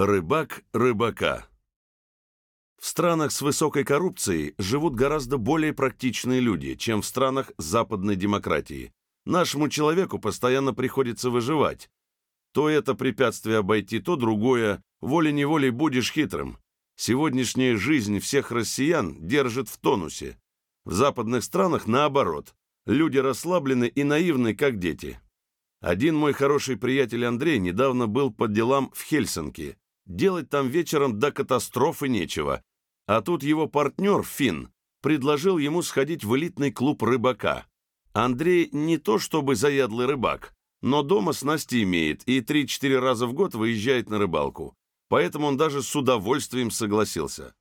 Рыбак рыбака. В странах с высокой коррупцией живут гораздо более практичные люди, чем в странах западной демократии. Нашему человеку постоянно приходится выживать. То это препятствие обойти, то другое. Волей-неволей будешь хитрым. Сегодняшняя жизнь всех россиян держит в тонусе. В западных странах наоборот. Люди расслаблены и наивны, как дети. Один мой хороший приятель Андрей недавно был по делам в Хельсинки. Делать там вечером до катастрофы нечего. А тут его партнер, Финн, предложил ему сходить в элитный клуб рыбака. Андрей не то чтобы заядлый рыбак, но дома снасти имеет и 3-4 раза в год выезжает на рыбалку. Поэтому он даже с удовольствием согласился.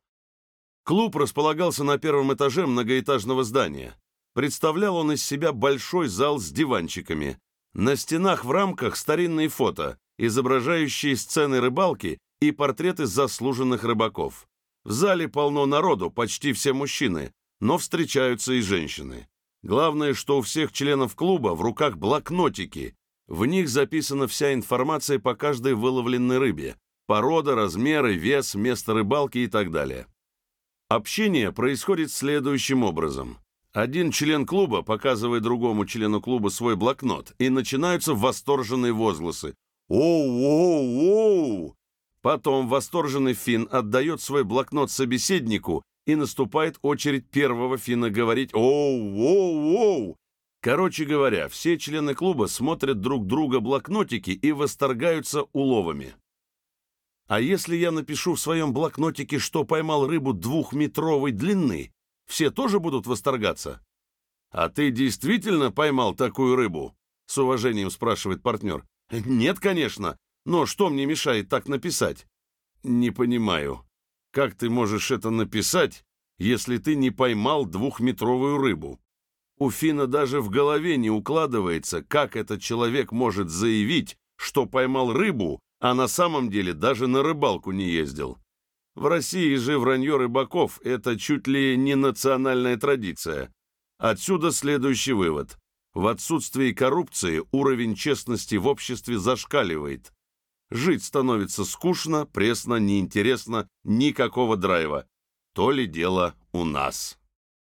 Клуб располагался на первом этаже многоэтажного здания. Представлял он из себя большой зал с диванчиками. На стенах в рамках старинные фото, изображающие сцены рыбалки и портреты заслуженных рыбаков. В зале полно народу, почти все мужчины, но встречаются и женщины. Главное, что у всех членов клуба в руках блокнотики. В них записана вся информация по каждой выловленной рыбе. Порода, размеры, вес, место рыбалки и так далее. Общение происходит следующим образом. Один член клуба показывает другому члену клуба свой блокнот, и начинаются восторженные возгласы. «Оу-оу-оу!» Потом восторженный фин отдает свой блокнот собеседнику, и наступает очередь первого финна говорить «Оу-оу-оу!». Короче говоря, все члены клуба смотрят друг друга блокнотики и восторгаются уловами. А если я напишу в своем блокнотике, что поймал рыбу двухметровой длины, все тоже будут восторгаться? «А ты действительно поймал такую рыбу?» — с уважением спрашивает партнер. «Нет, конечно. Но что мне мешает так написать? Не понимаю. Как ты можешь это написать, если ты не поймал двухметровую рыбу? У Фина даже в голове не укладывается, как этот человек может заявить, что поймал рыбу, а на самом деле даже на рыбалку не ездил. В России же вранье рыбаков – это чуть ли не национальная традиция. Отсюда следующий вывод. В отсутствии коррупции уровень честности в обществе зашкаливает. Жить становится скучно, пресно, неинтересно, никакого драйва. То ли дело у нас.